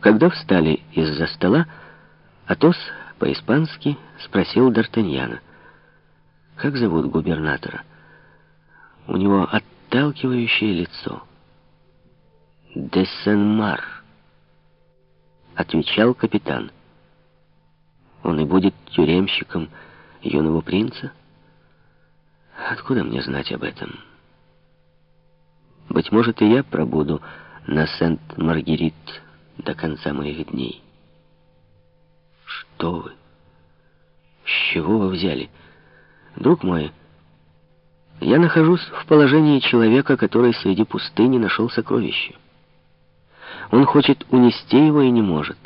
Когда встали из-за стола, Атос по-испански спросил Д'Артаньяна, как зовут губернатора. У него отталкивающее лицо. «Де Сен-Мар», — отвечал капитан. «Он и будет тюремщиком юного принца?» «Откуда мне знать об этом?» «Быть может, и я пробуду на Сент-Маргерит до конца моих дней». «Что вы? С чего вы взяли? Друг мой, я нахожусь в положении человека, который среди пустыни нашел сокровище. Он хочет унести его и не может.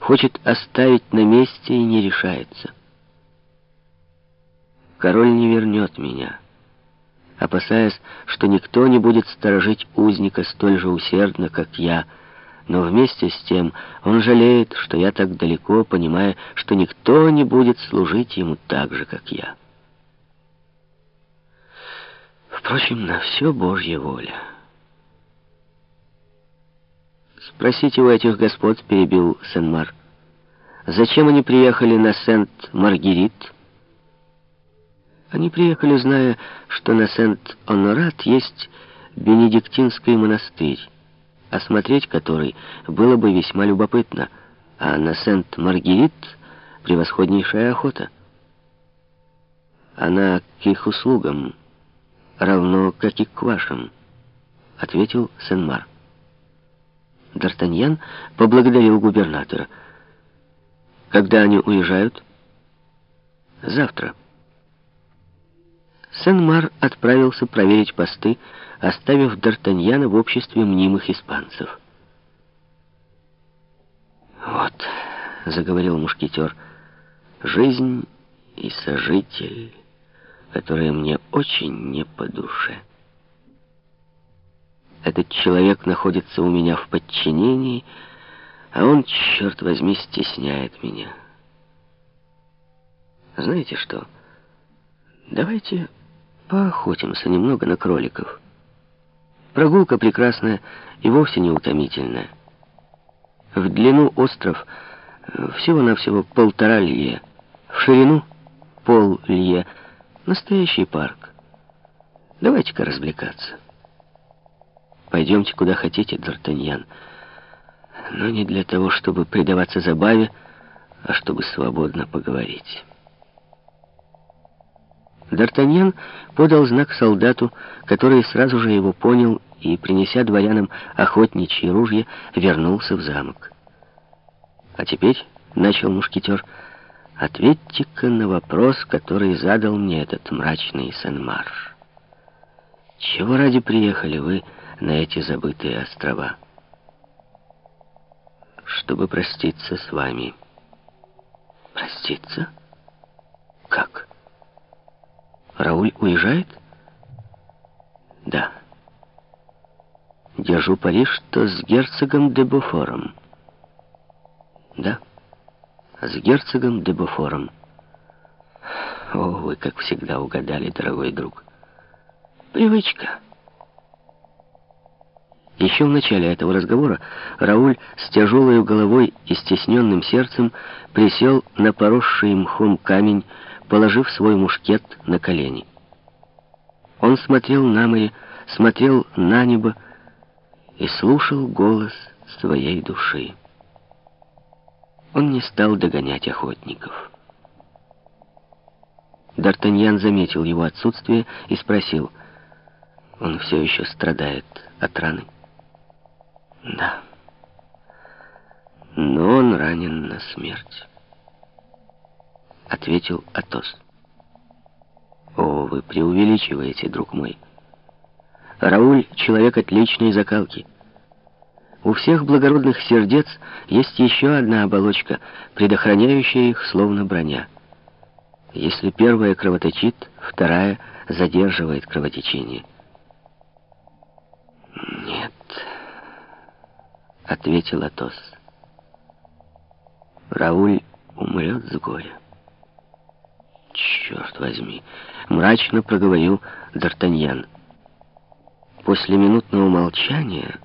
Хочет оставить на месте и не решается. Король не вернет меня» опасаясь, что никто не будет сторожить узника столь же усердно, как я, но вместе с тем он жалеет, что я так далеко, понимая, что никто не будет служить ему так же, как я. Впрочем, на все Божья воля. «Спросите у этих господ», — перебил Сен-Мар, — «зачем они приехали на Сент-Маргерит?» Они приехали, зная, что на Сент-Онорат есть Бенедиктинский монастырь осмотреть который было бы весьма любопытно, а на Сент-Маргерит превосходнейшая охота. Она к их услугам, равно как и к вашим, ответил Сен-Мар. Д'Артаньян поблагодарил губернатора. Когда они уезжают? Завтра. Сен-Мар отправился проверить посты, оставив Д'Артаньяна в обществе мнимых испанцев. «Вот», — заговорил мушкетер, — «жизнь и сожитель, которые мне очень не по душе. Этот человек находится у меня в подчинении, а он, черт возьми, стесняет меня. Знаете что? Давайте поохотимся немного на кроликов». Прогулка прекрасная и вовсе не утомительная. В длину остров э, всего-навсего полтора лье, в ширину пол лье. Настоящий парк. Давайте-ка развлекаться. Пойдемте куда хотите, Д'Артаньян. Но не для того, чтобы предаваться забаве, а чтобы свободно поговорить. Д'Артаньян подал знак солдату, который сразу же его понял и, принеся дворянам охотничьи ружья, вернулся в замок. «А теперь», — начал мушкетер, — «ответьте-ка на вопрос, который задал мне этот мрачный Сен-Мар. Чего ради приехали вы на эти забытые острова?» «Чтобы проститься с вами». «Проститься? Как?» Рауль уезжает? Да. Держу пари, что с герцогом де Буфором. Да, с герцогом де Буфором. О, вы, как всегда, угадали, дорогой друг. Привычка. Еще в начале этого разговора Рауль с тяжелой головой и стесненным сердцем присел на поросший мхом камень, положив свой мушкет на колени. Он смотрел на море, смотрел на небо и слушал голос своей души. Он не стал догонять охотников. Д'Артаньян заметил его отсутствие и спросил, «Он все еще страдает от раны?» «Да, но он ранен на смерть» ответил Атос. «О, вы преувеличиваете, друг мой. Рауль — человек отличной закалки. У всех благородных сердец есть еще одна оболочка, предохраняющая их словно броня. Если первая кровоточит, вторая задерживает кровотечение». «Нет», — ответил Атос. «Рауль умрет с горя». «Черт возьми!» — мрачно проговорил Д'Артаньян. После минутного молчания